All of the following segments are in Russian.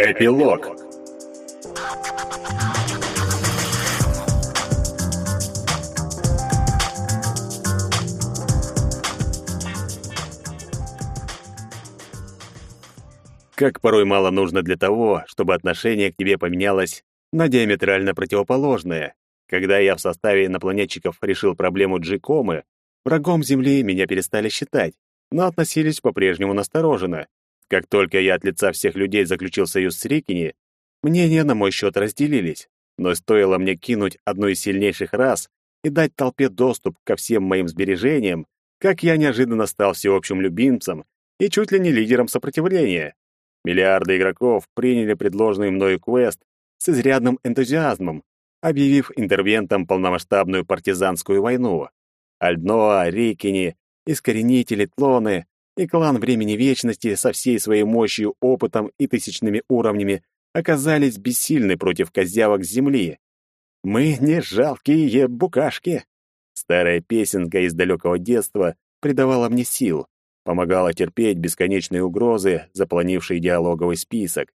Эпилог Как порой мало нужно для того, чтобы отношение к тебе поменялось на диаметрально противоположное. Когда я в составе инопланетчиков решил проблему Джикомы, врагом Земли меня перестали считать, но относились по-прежнему настороженно. Как только я от лица всех людей заключил союз с Рикини, мнения на мой счет разделились. Но стоило мне кинуть одну из сильнейших рас и дать толпе доступ ко всем моим сбережениям, как я неожиданно стал всеобщим любимцем и чуть ли не лидером сопротивления. Миллиарды игроков приняли предложенный мною квест с изрядным энтузиазмом, объявив интервентом полномасштабную партизанскую войну. Альдноа, Рикини, Искоренители, Клоны и клан Времени Вечности со всей своей мощью, опытом и тысячными уровнями оказались бессильны против козявок Земли. «Мы не жалкие букашки!» Старая песенка из далекого детства придавала мне сил, помогала терпеть бесконечные угрозы, заполонившие диалоговый список.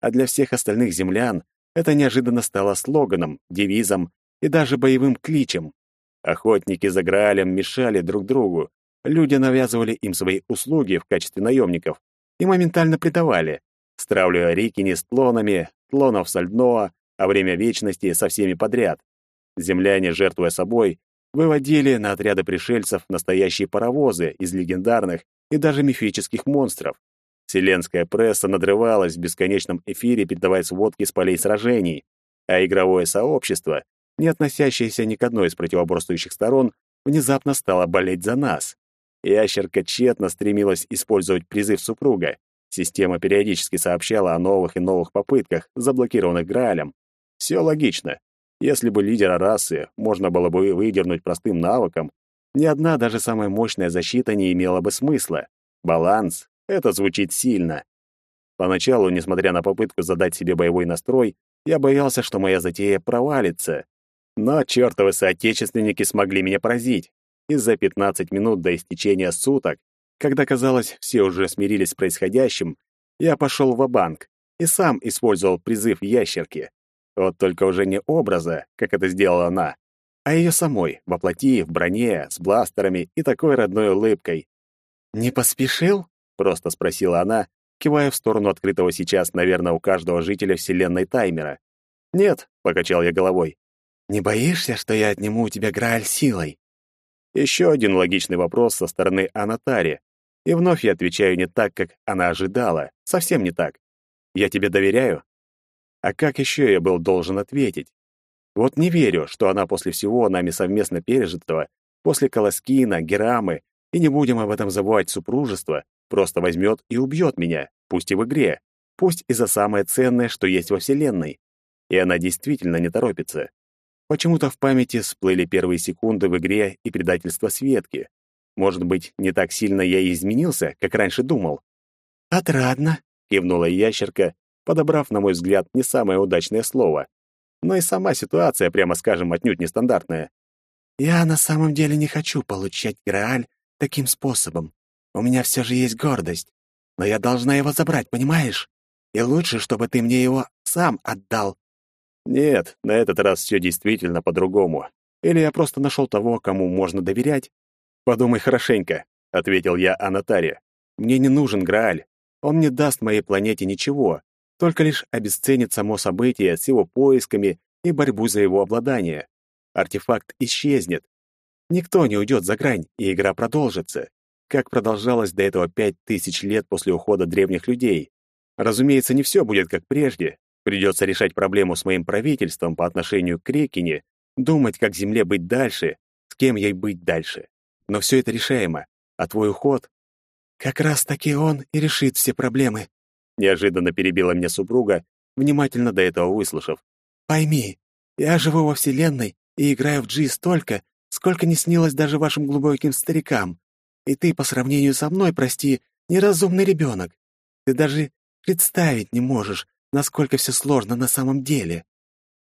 А для всех остальных землян это неожиданно стало слоганом, девизом и даже боевым кличем. Охотники за Граалем мешали друг другу, люди навязывали им свои услуги в качестве наемников и моментально предавали, стравливая Рикини с тлонами, тлонов с Альдноа, а время вечности со всеми подряд. Земляне, жертвуя собой, выводили на отряды пришельцев настоящие паровозы из легендарных и даже мифических монстров. Вселенская пресса надрывалась в бесконечном эфире, передавая сводки с полей сражений, а игровое сообщество не относящаяся ни к одной из противоборствующих сторон, внезапно стала болеть за нас. Ящерка тщетно стремилась использовать призыв супруга. Система периодически сообщала о новых и новых попытках, заблокированных Граалем. Все логично. Если бы лидера расы можно было бы выдернуть простым навыком, ни одна даже самая мощная защита не имела бы смысла. Баланс — это звучит сильно. Поначалу, несмотря на попытку задать себе боевой настрой, я боялся, что моя затея провалится. Но чертовы соотечественники смогли меня поразить. И за 15 минут до истечения суток, когда, казалось, все уже смирились с происходящим, я пошел в банк и сам использовал призыв ящерки. Вот только уже не образа, как это сделала она, а ее самой, воплоти, в броне, с бластерами и такой родной улыбкой. «Не поспешил?» — просто спросила она, кивая в сторону открытого сейчас, наверное, у каждого жителя Вселенной таймера. «Нет», — покачал я головой, не боишься, что я отниму у тебя Грааль силой? Еще один логичный вопрос со стороны Анатари. И вновь я отвечаю не так, как она ожидала. Совсем не так. Я тебе доверяю? А как еще я был должен ответить? Вот не верю, что она после всего нами совместно пережитого, после Колоскина, Герамы, и не будем об этом забывать супружество, просто возьмет и убьет меня, пусть и в игре, пусть и за самое ценное, что есть во Вселенной. И она действительно не торопится. Почему-то в памяти всплыли первые секунды в игре и предательство Светки. Может быть, не так сильно я и изменился, как раньше думал. «Отрадно», — кивнула ящерка, подобрав, на мой взгляд, не самое удачное слово. Но и сама ситуация, прямо скажем, отнюдь нестандартная. «Я на самом деле не хочу получать Грааль таким способом. У меня все же есть гордость. Но я должна его забрать, понимаешь? И лучше, чтобы ты мне его сам отдал, нет, на этот раз все действительно по-другому. Или я просто нашел того, кому можно доверять? Подумай хорошенько, ответил я Анатаре. Мне не нужен Грааль. Он не даст моей планете ничего, только лишь обесценит само событие с его поисками и борьбу за его обладание. Артефакт исчезнет. Никто не уйдет за грань, и игра продолжится, как продолжалось до этого пять тысяч лет после ухода древних людей. Разумеется, не все будет как прежде, Придется решать проблему с моим правительством по отношению к Рекине, думать, как земле быть дальше, с кем ей быть дальше. Но все это решаемо, а твой уход... Как раз-таки он и решит все проблемы. Неожиданно перебила меня супруга, внимательно до этого выслушав. Пойми, я живу во Вселенной и играю в Джи столько, сколько не снилось даже вашим глубоким старикам. И ты, по сравнению со мной, прости, неразумный ребенок. Ты даже представить не можешь, насколько все сложно на самом деле.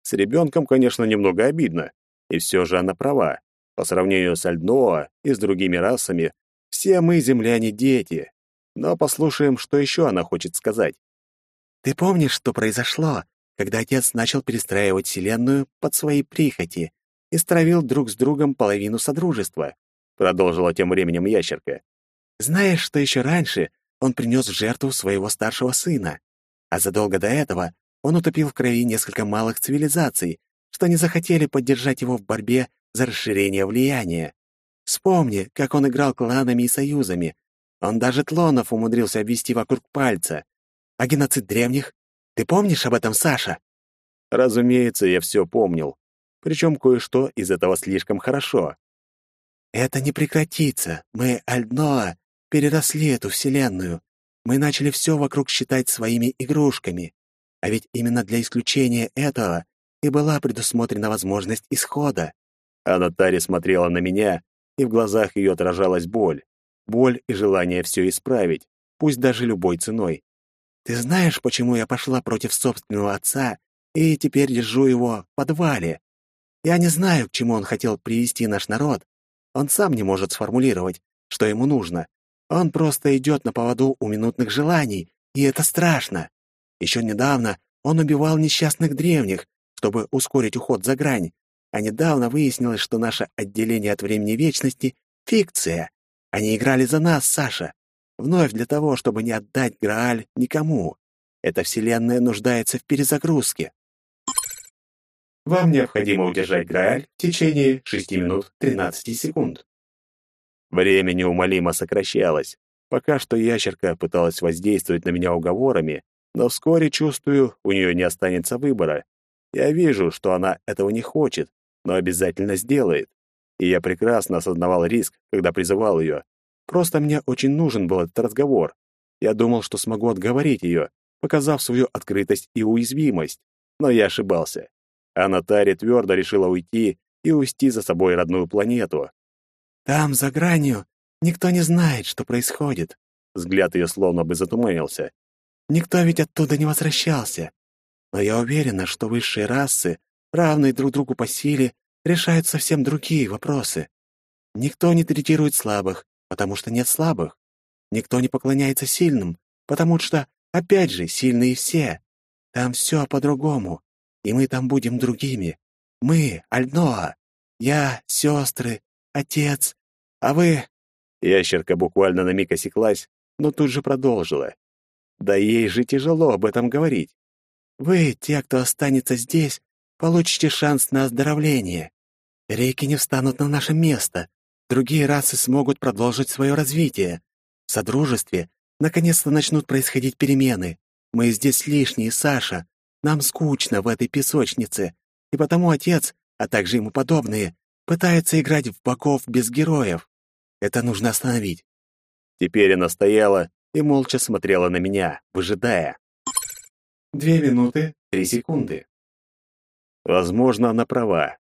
С ребенком, конечно, немного обидно, и все же она права. По сравнению с Альдноа и с другими расами, все мы, земляне, дети. Но послушаем, что еще она хочет сказать. Ты помнишь, что произошло, когда отец начал перестраивать Вселенную под свои прихоти и стравил друг с другом половину Содружества?» Продолжила тем временем ящерка. «Знаешь, что еще раньше он принес в жертву своего старшего сына, а задолго до этого он утопил в крови несколько малых цивилизаций, что не захотели поддержать его в борьбе за расширение влияния. Вспомни, как он играл кланами и союзами. Он даже тлонов умудрился обвести вокруг пальца. А геноцид древних? Ты помнишь об этом, Саша? Разумеется, я все помнил. Причем кое-что из этого слишком хорошо. Это не прекратится. Мы, Альдноа, переросли эту вселенную. Мы начали все вокруг считать своими игрушками. А ведь именно для исключения этого и была предусмотрена возможность исхода. А Наталья смотрела на меня, и в глазах ее отражалась боль. Боль и желание все исправить, пусть даже любой ценой. «Ты знаешь, почему я пошла против собственного отца и теперь держу его в подвале? Я не знаю, к чему он хотел привести наш народ. Он сам не может сформулировать, что ему нужно. Он просто идет на поводу у минутных желаний, и это страшно. Еще недавно он убивал несчастных древних, чтобы ускорить уход за грань, а недавно выяснилось, что наше отделение от времени вечности — фикция. Они играли за нас, Саша. Вновь для того, чтобы не отдать Грааль никому. Эта вселенная нуждается в перезагрузке. Вам необходимо удержать Грааль в течение 6 минут 13 секунд. Время неумолимо сокращалось. Пока что ящерка пыталась воздействовать на меня уговорами, но вскоре, чувствую, у нее не останется выбора. Я вижу, что она этого не хочет, но обязательно сделает. И я прекрасно осознавал риск, когда призывал ее. Просто мне очень нужен был этот разговор. Я думал, что смогу отговорить ее, показав свою открытость и уязвимость. Но я ошибался. А Натари твердо решила уйти и увести за собой родную планету. «Там, за гранью, никто не знает, что происходит». Взгляд ее словно бы затуманился. «Никто ведь оттуда не возвращался. Но я уверена, что высшие расы, равные друг другу по силе, решают совсем другие вопросы. Никто не третирует слабых, потому что нет слабых. Никто не поклоняется сильным, потому что, опять же, сильные все. Там все по-другому, и мы там будем другими. Мы, Альноа, я, сестры, отец, а вы...» Ящерка буквально на миг осеклась, но тут же продолжила. «Да ей же тяжело об этом говорить. Вы, те, кто останется здесь, получите шанс на оздоровление. Реки не встанут на наше место. Другие расы смогут продолжить свое развитие. В Содружестве наконец-то начнут происходить перемены. Мы здесь лишние, Саша. Нам скучно в этой песочнице. И потому отец, а также ему подобные, пытаются играть в боков без героев. Это нужно остановить. Теперь она стояла и молча смотрела на меня, выжидая. Две минуты, три секунды. Возможно, она права.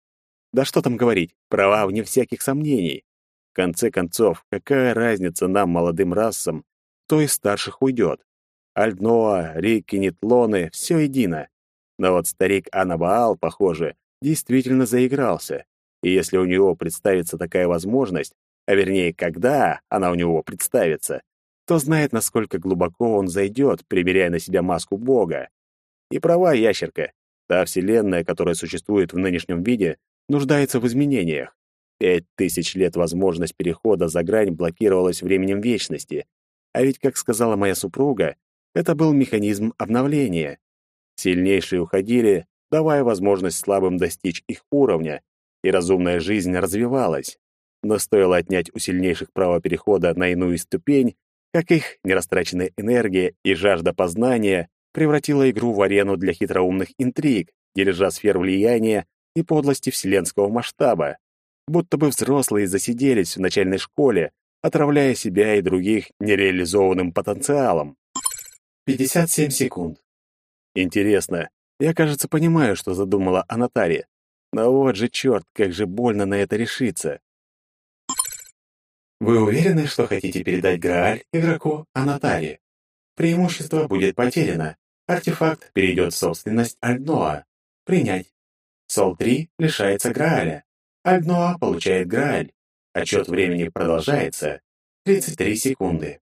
Да что там говорить, права вне всяких сомнений. В конце концов, какая разница нам, молодым расам, кто из старших уйдет? Альдноа, Рикки, Нетлоны — все едино. Но вот старик Анабаал, похоже, действительно заигрался. И если у него представится такая возможность, а вернее, когда она у него представится, то знает, насколько глубоко он зайдет, примеряя на себя маску Бога. И права ящерка. Та вселенная, которая существует в нынешнем виде, нуждается в изменениях. Пять тысяч лет возможность перехода за грань блокировалась временем вечности. А ведь, как сказала моя супруга, это был механизм обновления. Сильнейшие уходили, давая возможность слабым достичь их уровня, и разумная жизнь развивалась. Но стоило отнять у сильнейших право перехода на иную ступень, как их нерастраченная энергия и жажда познания превратила игру в арену для хитроумных интриг, дележа сфер влияния и подлости вселенского масштаба. Будто бы взрослые засиделись в начальной школе, отравляя себя и других нереализованным потенциалом. 57 секунд. Интересно, я, кажется, понимаю, что задумала Анатария. Но вот же черт, как же больно на это решиться. Вы уверены, что хотите передать Грааль игроку Анатарии? Преимущество будет потеряно. Артефакт перейдет в собственность Альдноа. Принять. Сол-3 лишается Грааля. Альдноа получает Грааль. Отчет времени продолжается. 33 секунды.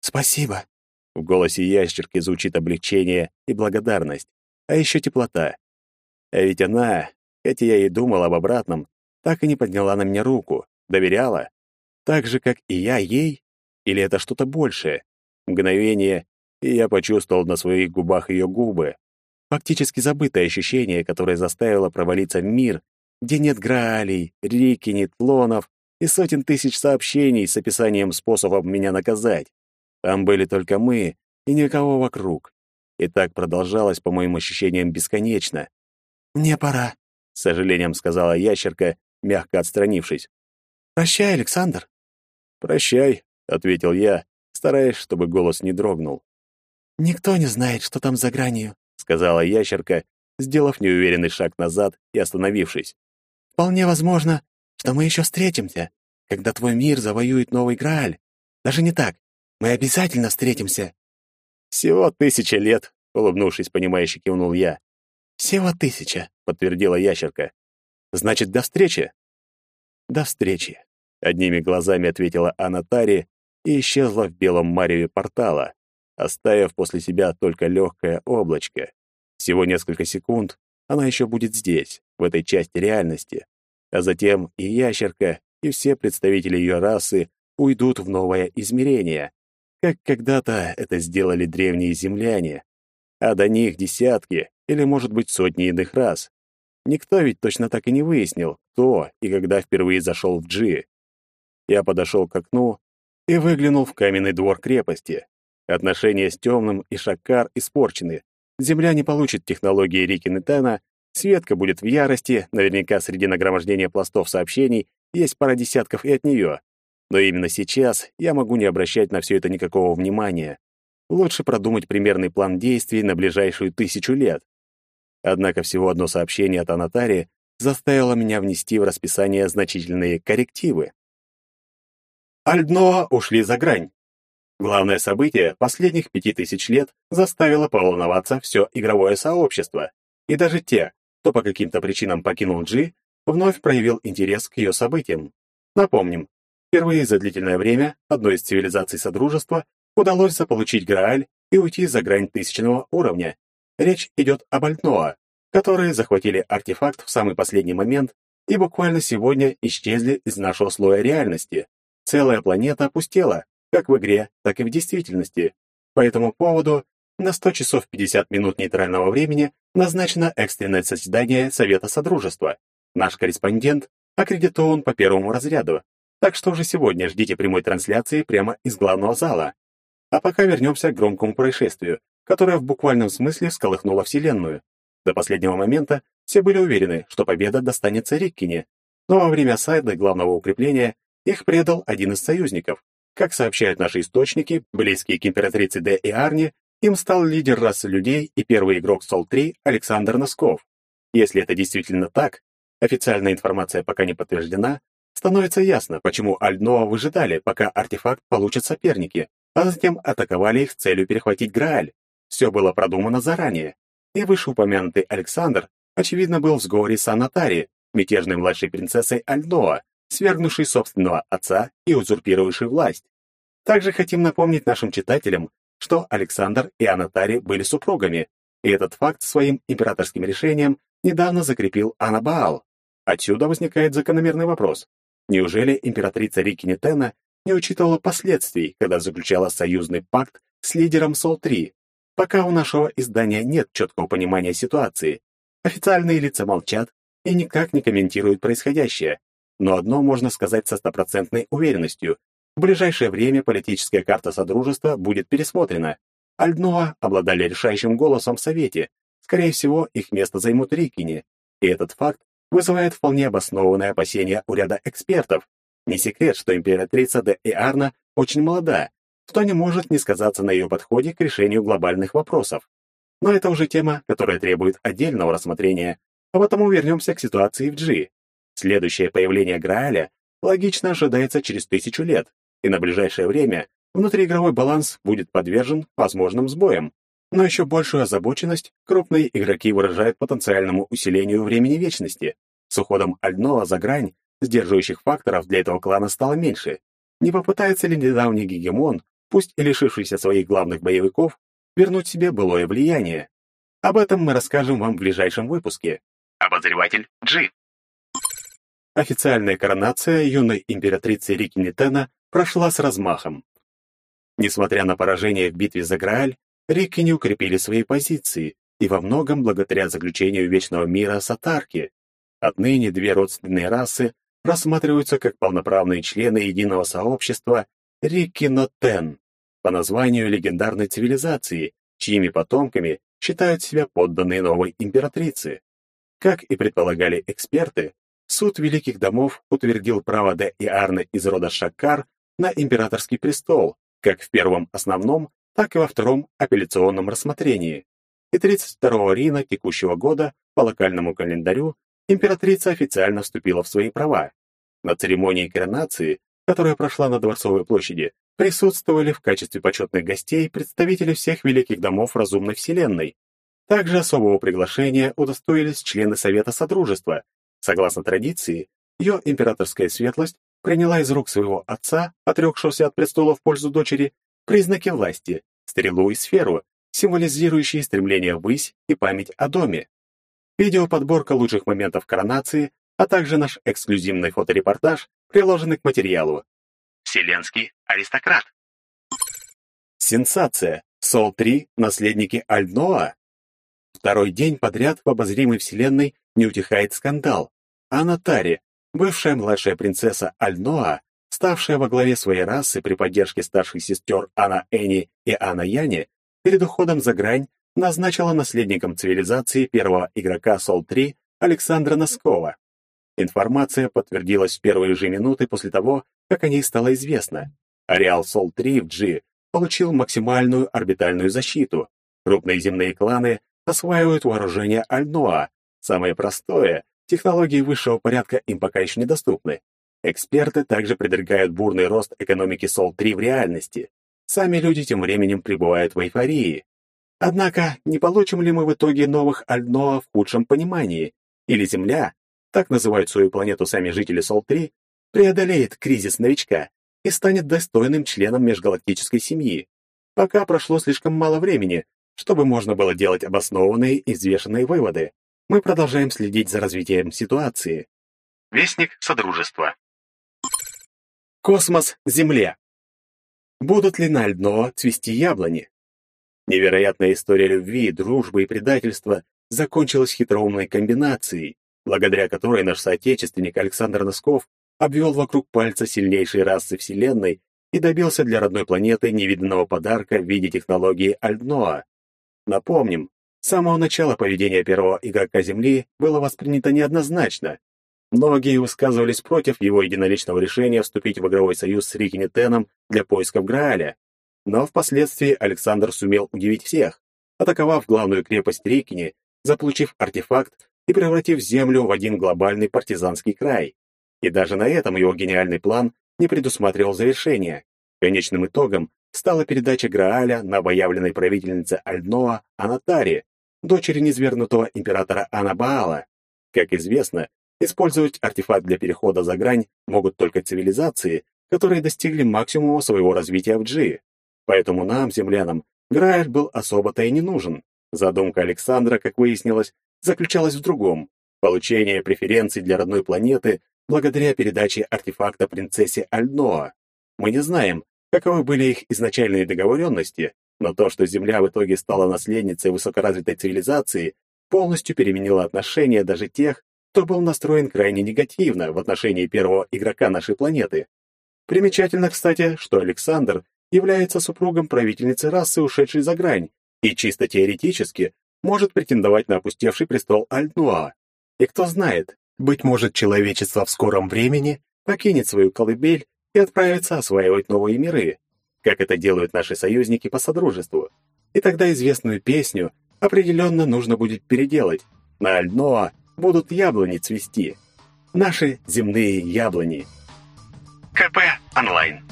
Спасибо. В голосе ящерки звучит облегчение и благодарность, а еще теплота. А ведь она, хотя я и думал об обратном, так и не подняла на меня руку, доверяла. Так же, как и я ей? Или это что-то большее? Мгновение, и я почувствовал на своих губах ее губы. Фактически забытое ощущение, которое заставило провалиться в мир, где нет граалей, рики, нет лонов и сотен тысяч сообщений с описанием способов меня наказать. Там были только мы и никого вокруг. И так продолжалось, по моим ощущениям, бесконечно. «Мне пора», — с сожалением сказала ящерка, мягко отстранившись. «Прощай, Александр». «Прощай», — ответил я, стараясь, чтобы голос не дрогнул. «Никто не знает, что там за гранью», — сказала ящерка, сделав неуверенный шаг назад и остановившись. «Вполне возможно, что мы еще встретимся, когда твой мир завоюет новый Грааль. Даже не так. Мы обязательно встретимся». «Всего тысяча лет», — улыбнувшись, понимающе кивнул я. «Всего тысяча», — подтвердила ящерка. «Значит, до встречи?» «До встречи», — одними глазами ответила Анатари и исчезла в белом мареве портала оставив после себя только легкое облачко. Всего несколько секунд она еще будет здесь, в этой части реальности, а затем и ящерка, и все представители ее расы уйдут в новое измерение, как когда-то это сделали древние земляне, а до них десятки или, может быть, сотни иных рас. Никто ведь точно так и не выяснил, кто и когда впервые зашел в Джи. Я подошел к окну и выглянул в каменный двор крепости. Отношения с темным и Шаккар испорчены. Земля не получит технологии Рики Нетана, Светка будет в ярости, наверняка среди нагромождения пластов сообщений есть пара десятков и от нее. Но именно сейчас я могу не обращать на все это никакого внимания. Лучше продумать примерный план действий на ближайшую тысячу лет. Однако всего одно сообщение от Анатарии заставило меня внести в расписание значительные коррективы. Альдноа ушли за грань. Главное событие последних пяти тысяч лет заставило поволноваться все игровое сообщество, и даже те, кто по каким-то причинам покинул Джи, вновь проявил интерес к ее событиям. Напомним, впервые за длительное время одной из цивилизаций Содружества удалось заполучить Грааль и уйти за грань тысячного уровня. Речь идет об Альтноа, которые захватили артефакт в самый последний момент и буквально сегодня исчезли из нашего слоя реальности. Целая планета опустела, как в игре, так и в действительности. По этому поводу на 100 часов 50 минут нейтрального времени назначено экстренное заседание Совета Содружества. Наш корреспондент аккредитован по первому разряду, так что уже сегодня ждите прямой трансляции прямо из главного зала. А пока вернемся к громкому происшествию, которое в буквальном смысле всколыхнуло Вселенную. До последнего момента все были уверены, что победа достанется Риккине, но во время сайда главного укрепления их предал один из союзников, как сообщают наши источники, близкие к императрице Д и Арни, им стал лидер расы людей и первый игрок Сол-3 Александр Носков. Если это действительно так, официальная информация пока не подтверждена, становится ясно, почему Альдноа выжидали, пока артефакт получат соперники, а затем атаковали их с целью перехватить Грааль. Все было продумано заранее. И вышеупомянутый Александр, очевидно, был в сговоре с Анатари, мятежной младшей принцессой Альдноа, свергнувший собственного отца и узурпировавший власть. Также хотим напомнить нашим читателям, что Александр и Анатари были супругами, и этот факт своим императорским решением недавно закрепил Анабаал. Отсюда возникает закономерный вопрос. Неужели императрица Рикинетена не учитывала последствий, когда заключала союзный пакт с лидером Сол-3? Пока у нашего издания нет четкого понимания ситуации. Официальные лица молчат и никак не комментируют происходящее, но одно можно сказать со стопроцентной уверенностью. В ближайшее время политическая карта Содружества будет пересмотрена. Альдноа обладали решающим голосом в Совете. Скорее всего, их место займут Рикини. И этот факт вызывает вполне обоснованное опасения у ряда экспертов. Не секрет, что императрица де Иарна очень молода, что не может не сказаться на ее подходе к решению глобальных вопросов. Но это уже тема, которая требует отдельного рассмотрения, а потому вернемся к ситуации в Джи. Следующее появление Грааля логично ожидается через тысячу лет, и на ближайшее время внутриигровой баланс будет подвержен возможным сбоям. Но еще большую озабоченность крупные игроки выражают потенциальному усилению времени вечности. С уходом Альноа за грань сдерживающих факторов для этого клана стало меньше. Не попытается ли недавний гегемон пусть и лишившийся своих главных боевиков, вернуть себе былое влияние. Об этом мы расскажем вам в ближайшем выпуске. Обозреватель G. Официальная коронация юной императрицы Рики Нитена прошла с размахом. Несмотря на поражение в битве за Грааль, Рики не укрепили свои позиции, и во многом благодаря заключению Вечного мира Сатарки. Отныне две родственные расы рассматриваются как полноправные члены единого сообщества Рикинотен по названию легендарной цивилизации, чьими потомками считают себя подданные новой императрицы. Как и предполагали эксперты, суд великих домов утвердил право Де Арны из рода Шаккар на императорский престол, как в первом основном, так и во втором апелляционном рассмотрении. И 32 Рина текущего года по локальному календарю императрица официально вступила в свои права. На церемонии коронации, которая прошла на Дворцовой площади, присутствовали в качестве почетных гостей представители всех великих домов разумной вселенной. Также особого приглашения удостоились члены Совета Содружества. Согласно традиции, ее императорская светлость приняла из рук своего отца, отрекшегося от престола в пользу дочери, признаки власти, стрелу и сферу, символизирующие стремление ввысь и память о доме. Видеоподборка лучших моментов коронации, а также наш эксклюзивный фоторепортаж приложены к материалу. Вселенский аристократ. Сенсация. Сол-3 – наследники Альноа. Второй день подряд в обозримой вселенной не утихает скандал. Анна Тари, бывшая младшая принцесса Альноа, ставшая во главе своей расы при поддержке старших сестер Анна Эни и Анна Яни, перед уходом за грань назначила наследником цивилизации первого игрока Сол-3 Александра Носкова. Информация подтвердилась в первые же минуты после того, как о ней стало известно. Ареал Сол-3 в G получил максимальную орбитальную защиту. Крупные земные кланы осваивают вооружение Альноа. Самое простое, технологии высшего порядка им пока еще недоступны. Эксперты также предрекают бурный рост экономики Сол-3 в реальности. Сами люди тем временем пребывают в эйфории. Однако, не получим ли мы в итоге новых Альноа в худшем понимании? Или Земля, так называют свою планету сами жители Сол-3, преодолеет кризис новичка и станет достойным членом межгалактической семьи? Пока прошло слишком мало времени, чтобы можно было делать обоснованные и взвешенные выводы. Мы продолжаем следить за развитием ситуации. Вестник Содружества. Космос Земля. Будут ли на льно цвести яблони? Невероятная история любви, дружбы и предательства закончилась хитроумной комбинацией, благодаря которой наш соотечественник Александр Носков обвел вокруг пальца сильнейшей расы Вселенной и добился для родной планеты невиданного подарка в виде технологии Альдноа. Напомним, с самого начала поведение первого игрока Земли было воспринято неоднозначно, Многие высказывались против его единоличного решения вступить в игровой союз с Рикинетеном для поисков Грааля. Но впоследствии Александр сумел удивить всех, атаковав главную крепость Рикини, заполучив артефакт и превратив землю в один глобальный партизанский край. И даже на этом его гениальный план не предусматривал завершения. Конечным итогом стала передача Грааля на обоявленной правительнице Альноа Анатаре, дочери низвергнутого императора Анабаала. Как известно, Использовать артефакт для перехода за грань могут только цивилизации, которые достигли максимума своего развития в G. Поэтому нам, землянам, Грааль был особо-то и не нужен. Задумка Александра, как выяснилось, заключалась в другом — получение преференций для родной планеты благодаря передаче артефакта принцессе Альноа. Мы не знаем, каковы были их изначальные договоренности, но то, что Земля в итоге стала наследницей высокоразвитой цивилизации, полностью переменило отношения даже тех, кто был настроен крайне негативно в отношении первого игрока нашей планеты. Примечательно, кстати, что Александр является супругом правительницы расы, ушедшей за грань, и чисто теоретически может претендовать на опустевший престол Альнуа. И кто знает, быть может, человечество в скором времени покинет свою колыбель и отправится осваивать новые миры, как это делают наши союзники по содружеству. И тогда известную песню определенно нужно будет переделать. На Альноа будут яблони цвести. Наши земные яблони. КП онлайн.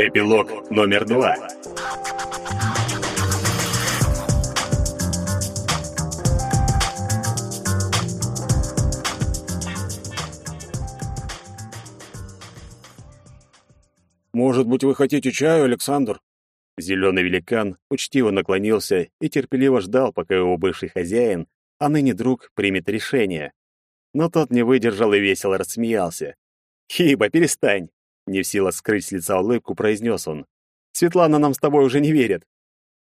Эпилог номер два. «Может быть, вы хотите чаю, Александр?» Зеленый великан учтиво наклонился и терпеливо ждал, пока его бывший хозяин, а ныне друг, примет решение. Но тот не выдержал и весело рассмеялся. «Хиба, перестань!» Не в силах скрыть с лица улыбку, произнес он. «Светлана нам с тобой уже не верит».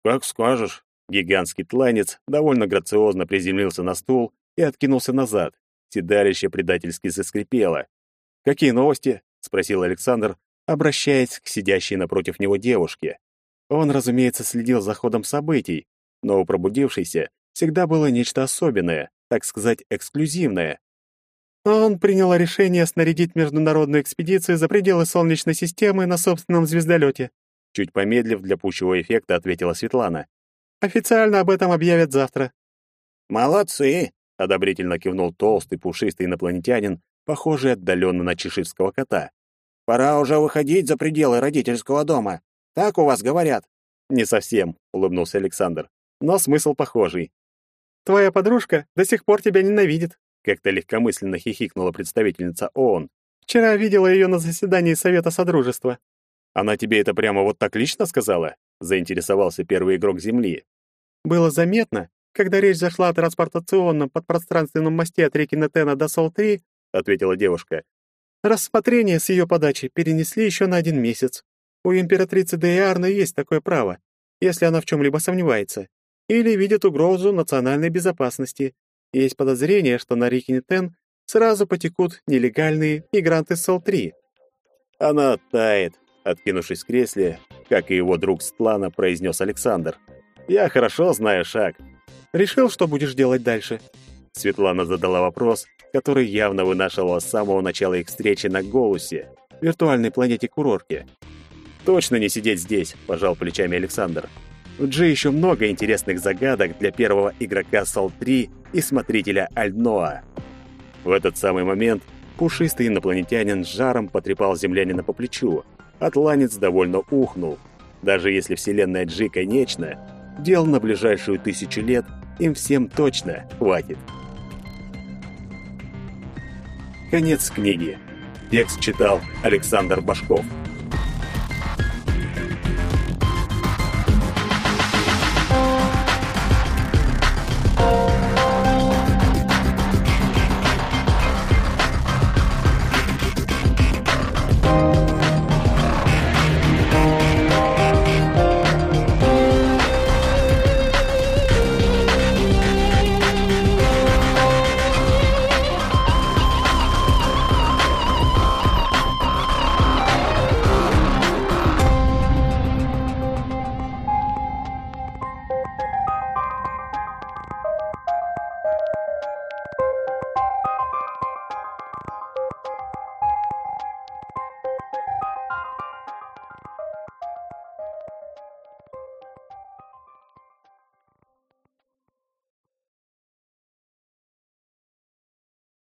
«Как скажешь». Гигантский тланец довольно грациозно приземлился на стул и откинулся назад. Седалище предательски заскрипело. «Какие новости?» — спросил Александр, обращаясь к сидящей напротив него девушке. Он, разумеется, следил за ходом событий, но у пробудившейся всегда было нечто особенное, так сказать, эксклюзивное. Он принял решение снарядить международную экспедицию за пределы Солнечной системы на собственном звездолете. Чуть помедлив для пущего эффекта, ответила Светлана. Официально об этом объявят завтра. Молодцы, одобрительно кивнул толстый пушистый инопланетянин, похожий отдаленно на чеширского кота. Пора уже выходить за пределы родительского дома. Так у вас говорят. Не совсем, улыбнулся Александр. Но смысл похожий. Твоя подружка до сих пор тебя ненавидит, как-то легкомысленно хихикнула представительница ООН. Вчера видела ее на заседании Совета Содружества. Она тебе это прямо вот так лично сказала? заинтересовался первый игрок Земли. Было заметно, когда речь зашла о транспортационном подпространственном мосте от реки Нетена до Сол-3, ответила девушка. Рассмотрение с ее подачи перенесли еще на один месяц. У императрицы Деиарны есть такое право, если она в чем-либо сомневается, или видит угрозу национальной безопасности. Есть подозрение, что на Рикинитен сразу потекут нелегальные мигранты Сол-3. Она тает, откинувшись в кресле, как и его друг Стлана произнес Александр. Я хорошо знаю шаг. Решил, что будешь делать дальше? Светлана задала вопрос, который явно вынашивала с самого начала их встречи на Голусе, виртуальной планете Курорке. Точно не сидеть здесь, пожал плечами Александр. В Джи еще много интересных загадок для первого игрока Сол-3 и смотрителя Альдноа. В этот самый момент пушистый инопланетянин с жаром потрепал землянина по плечу. Атланец довольно ухнул. Даже если вселенная Джи конечна, дел на ближайшую тысячу лет им всем точно хватит. Конец книги. Текст читал Александр Башков.